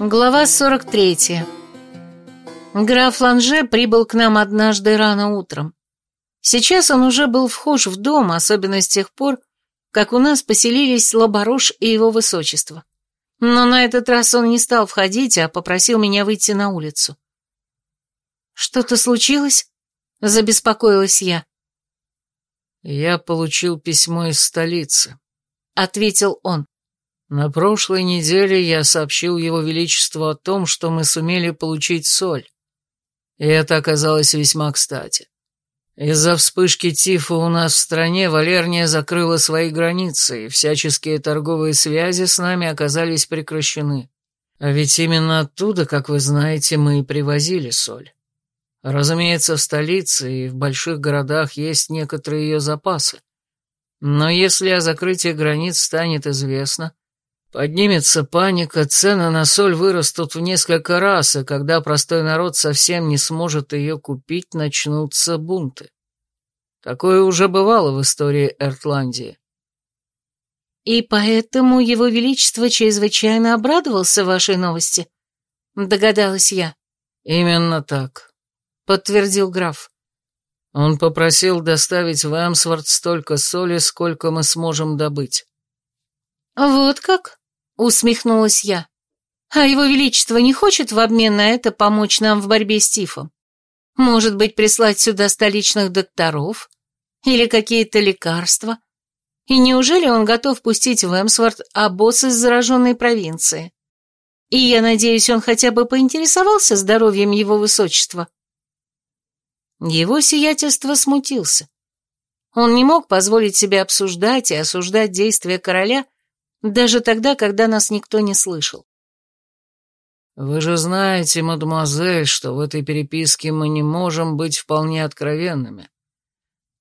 Глава 43. Граф Ланже прибыл к нам однажды рано утром. Сейчас он уже был вхож в дом, особенно с тех пор, как у нас поселились Лабарош и его высочество. Но на этот раз он не стал входить, а попросил меня выйти на улицу. «Что-то случилось?» — забеспокоилась я. «Я получил письмо из столицы», — ответил он. На прошлой неделе я сообщил его величеству о том, что мы сумели получить соль. И это оказалось весьма кстати. Из-за вспышки тифа у нас в стране Валерния закрыла свои границы, и всяческие торговые связи с нами оказались прекращены. А ведь именно оттуда, как вы знаете, мы и привозили соль. Разумеется, в столице и в больших городах есть некоторые ее запасы. Но если о закрытии границ станет известно, Поднимется паника, цены на соль вырастут в несколько раз, и когда простой народ совсем не сможет ее купить, начнутся бунты. Такое уже бывало в истории Эртландии. И поэтому его величество чрезвычайно обрадовался вашей новости, догадалась я. Именно так, подтвердил граф. Он попросил доставить в Эмсворт столько соли, сколько мы сможем добыть. Вот как? Усмехнулась я. А его величество не хочет в обмен на это помочь нам в борьбе с тифом? Может быть, прислать сюда столичных докторов? Или какие-то лекарства? И неужели он готов пустить в Эмсворт обоз из зараженной провинции? И я надеюсь, он хотя бы поинтересовался здоровьем его высочества. Его сиятельство смутился. Он не мог позволить себе обсуждать и осуждать действия короля даже тогда, когда нас никто не слышал. «Вы же знаете, мадемуазель, что в этой переписке мы не можем быть вполне откровенными.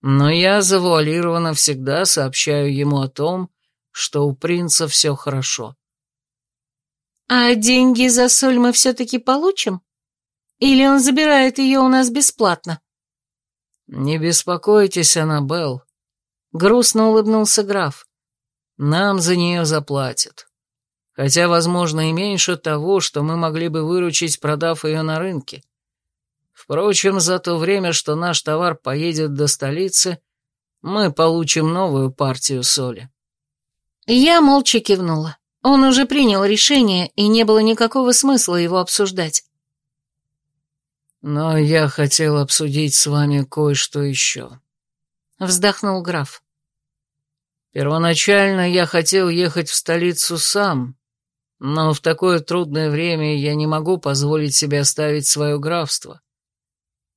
Но я завуалированно всегда сообщаю ему о том, что у принца все хорошо». «А деньги за соль мы все-таки получим? Или он забирает ее у нас бесплатно?» «Не беспокойтесь, Аннабелл», — грустно улыбнулся граф. Нам за нее заплатят. Хотя, возможно, и меньше того, что мы могли бы выручить, продав ее на рынке. Впрочем, за то время, что наш товар поедет до столицы, мы получим новую партию соли. Я молча кивнула. Он уже принял решение, и не было никакого смысла его обсуждать. «Но я хотел обсудить с вами кое-что еще», — вздохнул граф. Первоначально я хотел ехать в столицу сам, но в такое трудное время я не могу позволить себе оставить свое графство.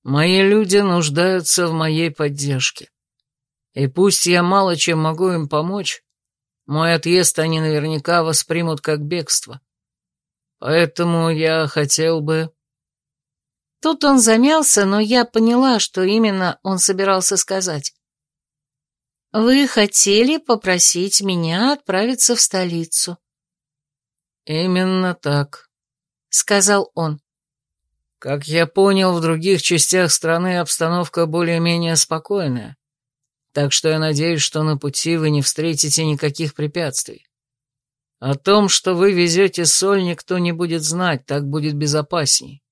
Мои люди нуждаются в моей поддержке. И пусть я мало чем могу им помочь, мой отъезд они наверняка воспримут как бегство. Поэтому я хотел бы...» Тут он замялся, но я поняла, что именно он собирался сказать. «Вы хотели попросить меня отправиться в столицу?» «Именно так», — сказал он. «Как я понял, в других частях страны обстановка более-менее спокойная, так что я надеюсь, что на пути вы не встретите никаких препятствий. О том, что вы везете соль, никто не будет знать, так будет безопасней.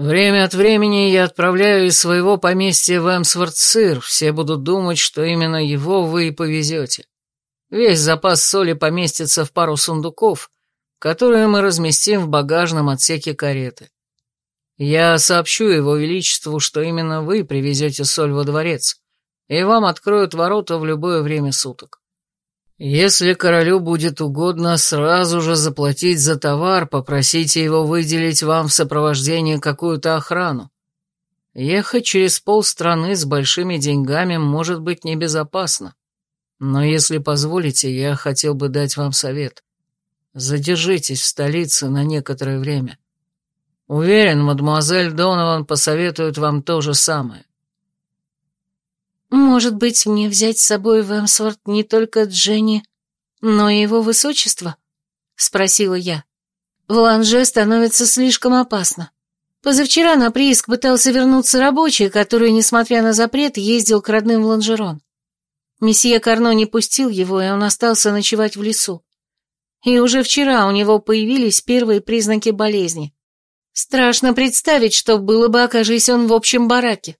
Время от времени я отправляю из своего поместья в Эмсворт сыр, все будут думать, что именно его вы и повезете. Весь запас соли поместится в пару сундуков, которые мы разместим в багажном отсеке кареты. Я сообщу его величеству, что именно вы привезете соль во дворец, и вам откроют ворота в любое время суток. Если королю будет угодно сразу же заплатить за товар, попросите его выделить вам в сопровождении какую-то охрану. Ехать через полстраны с большими деньгами может быть небезопасно. Но если позволите, я хотел бы дать вам совет. Задержитесь в столице на некоторое время. Уверен, мадемуазель Донован посоветует вам то же самое. «Может быть, мне взять с собой в Эмсворт не только Дженни, но и его высочество?» — спросила я. «В Ланже становится слишком опасно. Позавчера на прииск пытался вернуться рабочий, который, несмотря на запрет, ездил к родным в Ланжерон. Месье Карно не пустил его, и он остался ночевать в лесу. и уже вчера у него появились первые признаки болезни. Страшно представить, что было бы, окажись он в общем бараке.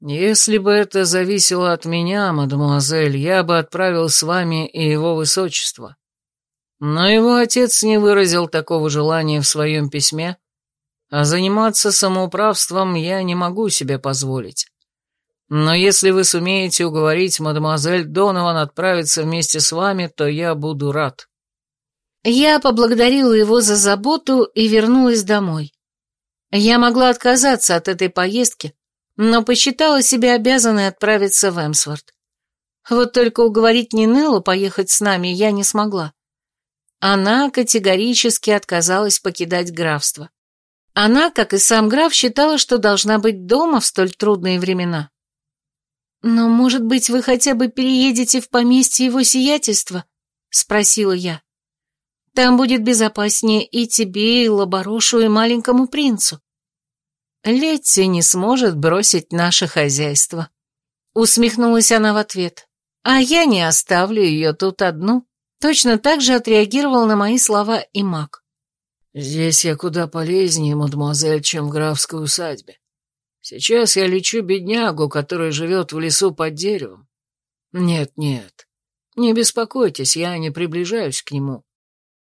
«Если бы это зависело от меня, мадемуазель, я бы отправил с вами и его высочество. Но его отец не выразил такого желания в своем письме, а заниматься самоуправством я не могу себе позволить. Но если вы сумеете уговорить мадемуазель Донован отправиться вместе с вами, то я буду рад». Я поблагодарила его за заботу и вернулась домой. Я могла отказаться от этой поездки, но посчитала себя обязанной отправиться в Эмсворт. Вот только уговорить Нинеллу поехать с нами я не смогла. Она категорически отказалась покидать графство. Она, как и сам граф, считала, что должна быть дома в столь трудные времена. «Но, может быть, вы хотя бы переедете в поместье его сиятельства?» — спросила я. «Там будет безопаснее и тебе, и Лаборошу, и маленькому принцу». Летти не сможет бросить наше хозяйство. Усмехнулась она в ответ. А я не оставлю ее тут одну. Точно так же отреагировал на мои слова и маг. Здесь я куда полезнее, мадемуазель, чем в графской усадьбе. Сейчас я лечу беднягу, который живет в лесу под деревом. Нет, нет, не беспокойтесь, я не приближаюсь к нему.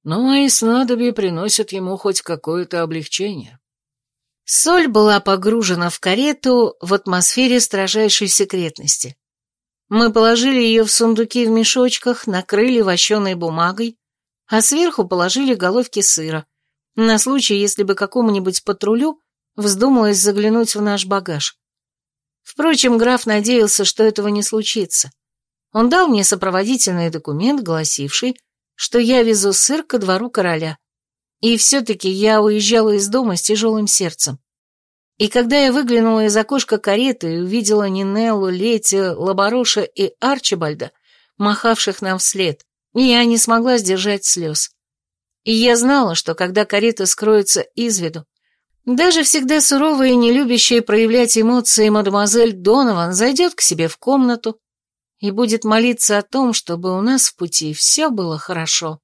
Но мои снадобья приносят ему хоть какое-то облегчение. Соль была погружена в карету в атмосфере строжайшей секретности. Мы положили ее в сундуки в мешочках, накрыли вощеной бумагой, а сверху положили головки сыра, на случай, если бы какому-нибудь патрулю вздумалось заглянуть в наш багаж. Впрочем, граф надеялся, что этого не случится. Он дал мне сопроводительный документ, гласивший, что я везу сыр ко двору короля. И все-таки я уезжала из дома с тяжелым сердцем. И когда я выглянула из окошка кареты и увидела Нинеллу, Лети, Лабороша и Арчибальда, махавших нам вслед, я не смогла сдержать слез. И я знала, что когда карета скроется из виду, даже всегда суровая и не любящая проявлять эмоции мадемуазель Донован зайдет к себе в комнату и будет молиться о том, чтобы у нас в пути все было хорошо.